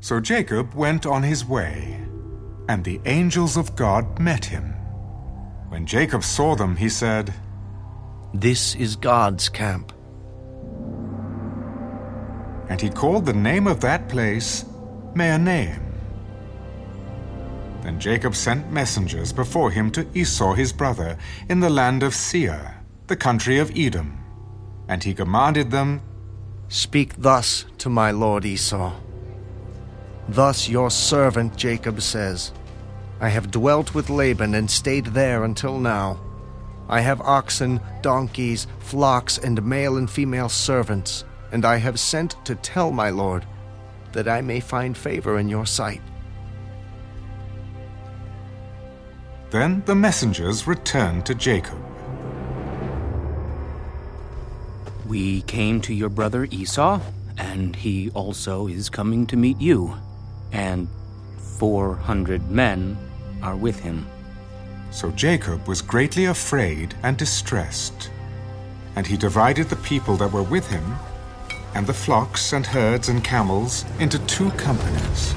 So Jacob went on his way, and the angels of God met him. When Jacob saw them, he said, This is God's camp. And he called the name of that place Mahanaim. Then Jacob sent messengers before him to Esau his brother in the land of Seir, the country of Edom. And he commanded them, Speak thus to my lord Esau. Thus your servant Jacob says, I have dwelt with Laban and stayed there until now. I have oxen, donkeys, flocks, and male and female servants, and I have sent to tell my lord that I may find favor in your sight. Then the messengers returned to Jacob. We came to your brother Esau, and he also is coming to meet you, and four hundred men are with him. So Jacob was greatly afraid and distressed. And he divided the people that were with him, and the flocks and herds and camels, into two companies.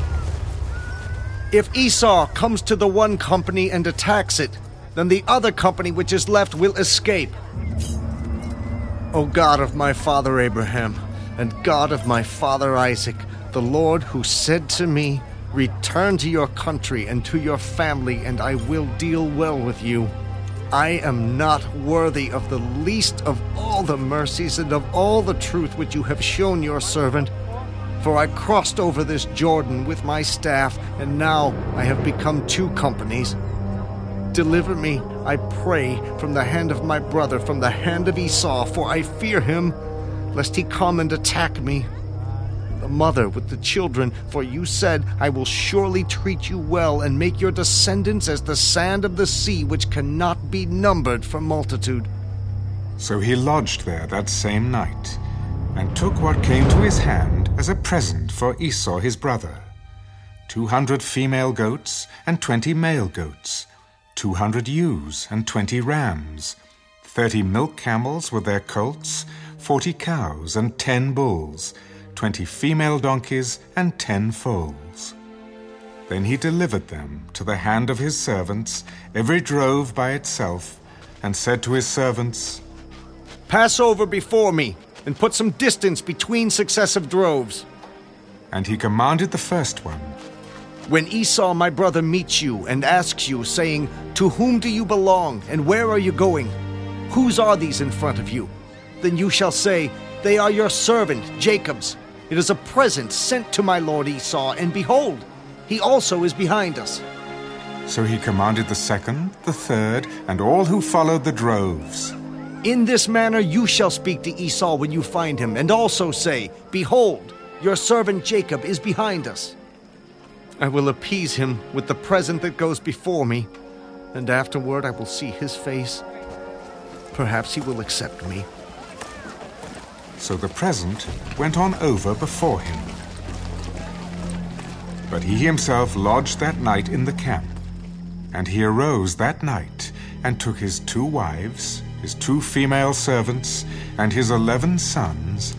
If Esau comes to the one company and attacks it, then the other company which is left will escape. O God of my father Abraham, and God of my father Isaac, the Lord who said to me, Return to your country and to your family, and I will deal well with you. I am not worthy of the least of all the mercies and of all the truth which you have shown your servant. For I crossed over this Jordan with my staff, and now I have become two companies. Deliver me, I pray, from the hand of my brother, from the hand of Esau, for I fear him, lest he come and attack me. The mother with the children, for you said, I will surely treat you well and make your descendants as the sand of the sea, which cannot be numbered for multitude. So he lodged there that same night, and took what came to his hand as a present for Esau his brother two hundred female goats and twenty male goats, two hundred ewes and twenty rams, thirty milk camels with their colts, forty cows and ten bulls, twenty female donkeys and ten foals. Then he delivered them to the hand of his servants, every drove by itself, and said to his servants, Pass over before me, and put some distance between successive droves. And he commanded the first one, When Esau my brother meets you and asks you, saying, To whom do you belong, and where are you going? Whose are these in front of you? Then you shall say, They are your servant, Jacob's. It is a present sent to my lord Esau, and behold, he also is behind us. So he commanded the second, the third, and all who followed the droves. In this manner you shall speak to Esau when you find him, and also say, Behold, your servant Jacob is behind us. I will appease him with the present that goes before me, and afterward I will see his face. Perhaps he will accept me. So the present went on over before him. But he himself lodged that night in the camp. And he arose that night and took his two wives, his two female servants, and his eleven sons,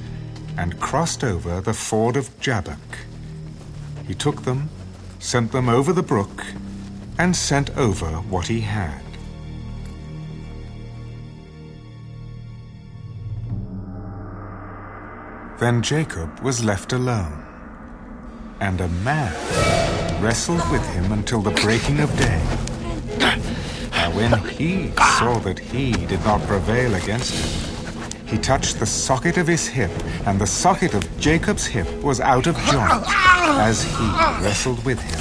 and crossed over the ford of Jabbok. He took them, sent them over the brook, and sent over what he had. Then Jacob was left alone, and a man wrestled with him until the breaking of day. Now, when he saw that he did not prevail against him, he touched the socket of his hip, and the socket of Jacob's hip was out of joint as he wrestled with him.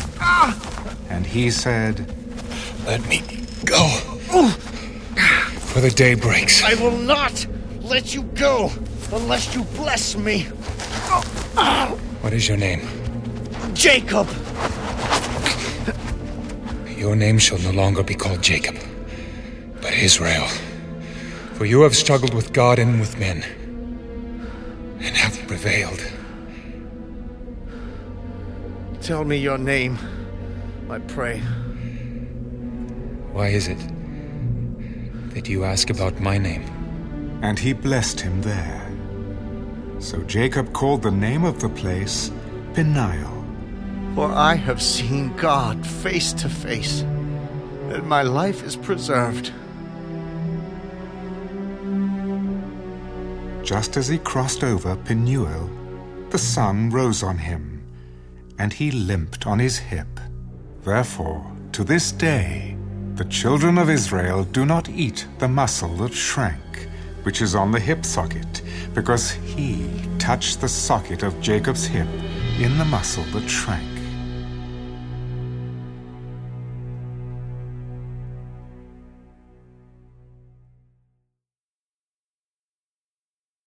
And he said, Let me go. For the day breaks. I will not let you go unless you bless me. What is your name? Jacob! Your name shall no longer be called Jacob, but Israel. For you have struggled with God and with men, and have prevailed. Tell me your name, I pray. Why is it that you ask about my name? and he blessed him there. So Jacob called the name of the place Peniel, For I have seen God face to face, and my life is preserved. Just as he crossed over Penuel, the sun rose on him, and he limped on his hip. Therefore, to this day, the children of Israel do not eat the muscle that shrank, which is on the hip socket, because he touched the socket of Jacob's hip in the muscle that shrank.